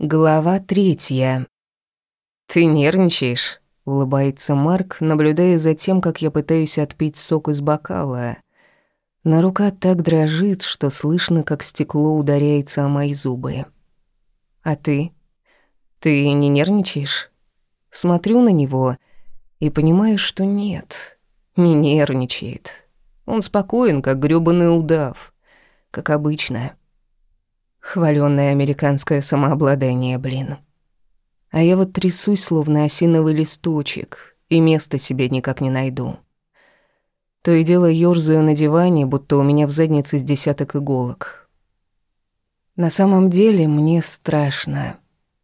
Глава третья. «Ты нервничаешь?» — улыбается Марк, наблюдая за тем, как я пытаюсь отпить сок из бокала. На рука так дрожит, что слышно, как стекло ударяется о мои зубы. «А ты? Ты не нервничаешь?» Смотрю на него и понимаю, что нет, не нервничает. Он спокоен, как грёбаный удав, как обычно. Хвалённое американское самообладание, блин. А я вот трясусь, словно осиновый листочек, и места себе никак не найду. То и дело ёрзаю на диване, будто у меня в заднице с десяток иголок. На самом деле мне страшно.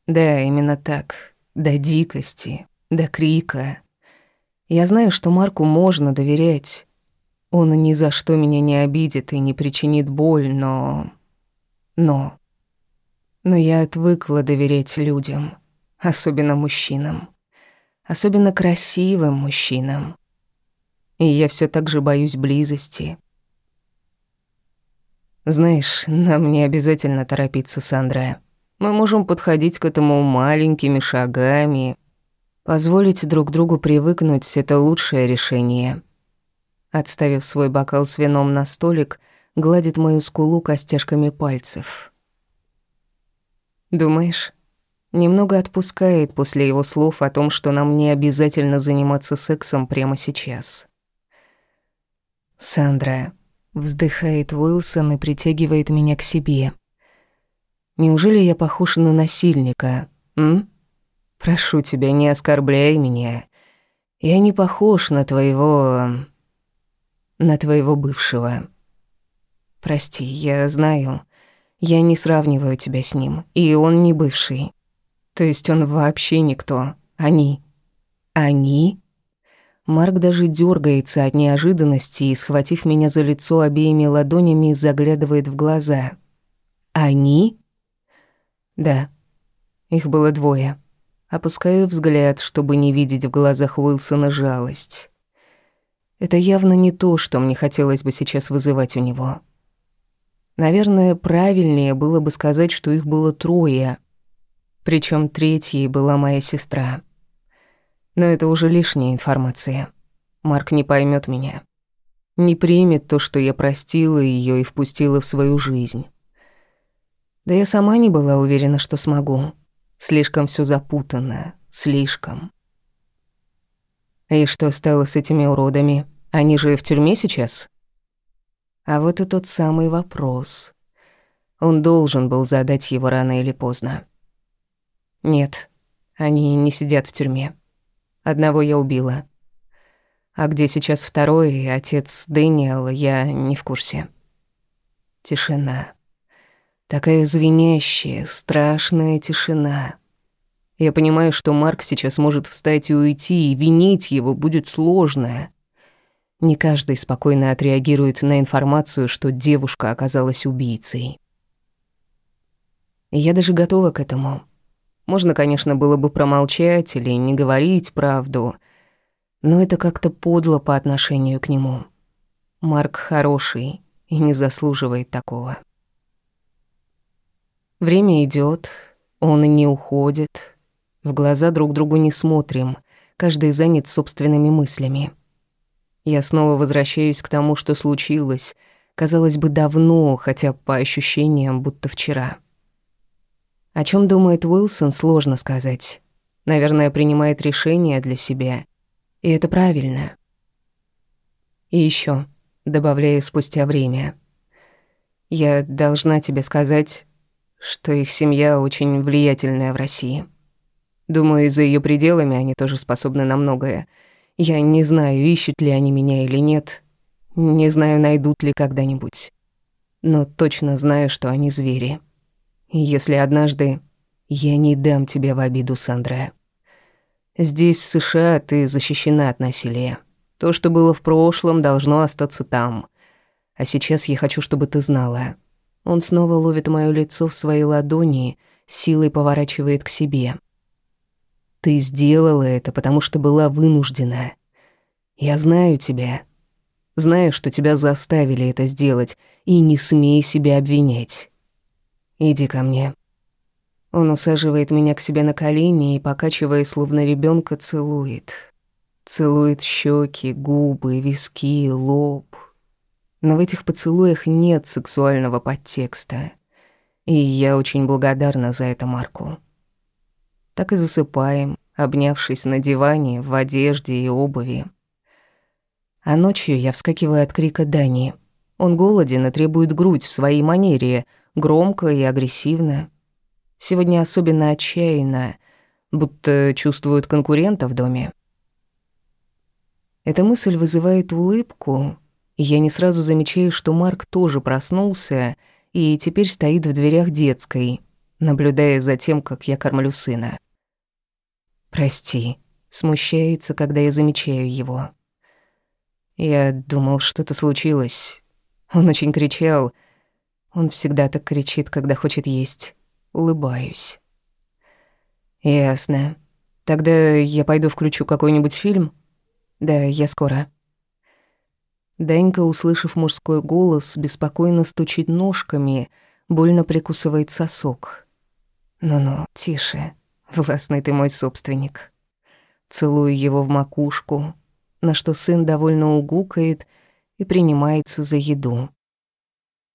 Да, именно так. До дикости, до крика. Я знаю, что Марку можно доверять. Он ни за что меня не обидит и не причинит боль, но... Но... Но я отвыкла доверять людям, особенно мужчинам. Особенно красивым мужчинам. И я все так же боюсь близости. Знаешь, нам не обязательно торопиться, Сандра. Мы можем подходить к этому маленькими шагами. Позволить друг другу привыкнуть — это лучшее решение. Отставив свой бокал с вином на столик — гладит мою скулу костяшками пальцев. «Думаешь?» Немного отпускает после его слов о том, что нам не обязательно заниматься сексом прямо сейчас. «Сандра», — вздыхает Уилсон и притягивает меня к себе. «Неужели я похож на насильника, м? Прошу тебя, не оскорбляй меня. Я не похож на твоего... на твоего бывшего». Прости, я знаю. Я не сравниваю тебя с ним, и он не бывший. То есть он вообще никто. Они. Они? Марк даже дергается от неожиданности и, схватив меня за лицо обеими ладонями, заглядывает в глаза. Они? Да. Их было двое. Опускаю взгляд, чтобы не видеть в глазах Уилсона жалость. Это явно не то, что мне хотелось бы сейчас вызывать у него. Наверное, правильнее было бы сказать, что их было трое. Причем третьей была моя сестра. Но это уже лишняя информация. Марк не поймет меня. Не примет то, что я простила ее и впустила в свою жизнь. Да я сама не была уверена, что смогу. Слишком все запутано, слишком. И что стало с этими уродами? Они же в тюрьме сейчас? А вот и тот самый вопрос. Он должен был задать его рано или поздно. Нет, они не сидят в тюрьме. Одного я убила. А где сейчас второй, отец Дэниела, я не в курсе. Тишина. Такая звенящая, страшная тишина. Я понимаю, что Марк сейчас может встать и уйти, и винить его будет сложно. Не каждый спокойно отреагирует на информацию, что девушка оказалась убийцей. я даже готова к этому. Можно, конечно, было бы промолчать или не говорить правду, но это как-то подло по отношению к нему. Марк хороший и не заслуживает такого. Время идет, он не уходит. В глаза друг другу не смотрим, каждый занят собственными мыслями. Я снова возвращаюсь к тому, что случилось. Казалось бы, давно, хотя по ощущениям, будто вчера. О чем думает Уилсон, сложно сказать. Наверное, принимает решение для себя. И это правильно. И еще, добавляю спустя время. Я должна тебе сказать, что их семья очень влиятельная в России. Думаю, за ее пределами они тоже способны на многое — я не знаю, ищут ли они меня или нет. Не знаю, найдут ли когда-нибудь. Но точно знаю, что они звери. И если однажды... Я не дам тебя в обиду, Сандра. Здесь, в США, ты защищена от насилия. То, что было в прошлом, должно остаться там. А сейчас я хочу, чтобы ты знала. Он снова ловит моё лицо в свои ладони, силой поворачивает к себе. Ты сделала это, потому что была вынуждена. Я знаю тебя. Знаю, что тебя заставили это сделать, и не смей себя обвинять. Иди ко мне». Он усаживает меня к себе на колени и, покачивая, словно ребенка, целует. Целует щеки, губы, виски, лоб. Но в этих поцелуях нет сексуального подтекста. И я очень благодарна за это Марку. Так и засыпаем, обнявшись на диване, в одежде и обуви. А ночью я вскакиваю от крика Дани. Он голоден и требует грудь в своей манере, громко и агрессивно. Сегодня особенно отчаянно, будто чувствует конкурента в доме. Эта мысль вызывает улыбку, и я не сразу замечаю, что Марк тоже проснулся и теперь стоит в дверях детской, наблюдая за тем, как я кормлю сына. «Прости», смущается, когда я замечаю его. Я думал, что-то случилось. Он очень кричал. Он всегда так кричит, когда хочет есть. Улыбаюсь. Ясно. Тогда я пойду включу какой-нибудь фильм. Да, я скоро. Данька, услышав мужской голос, беспокойно стучит ножками, больно прикусывает сосок. Ну-ну, тише. Властный ты мой собственник. Целую его в макушку, на что сын довольно угукает и принимается за еду.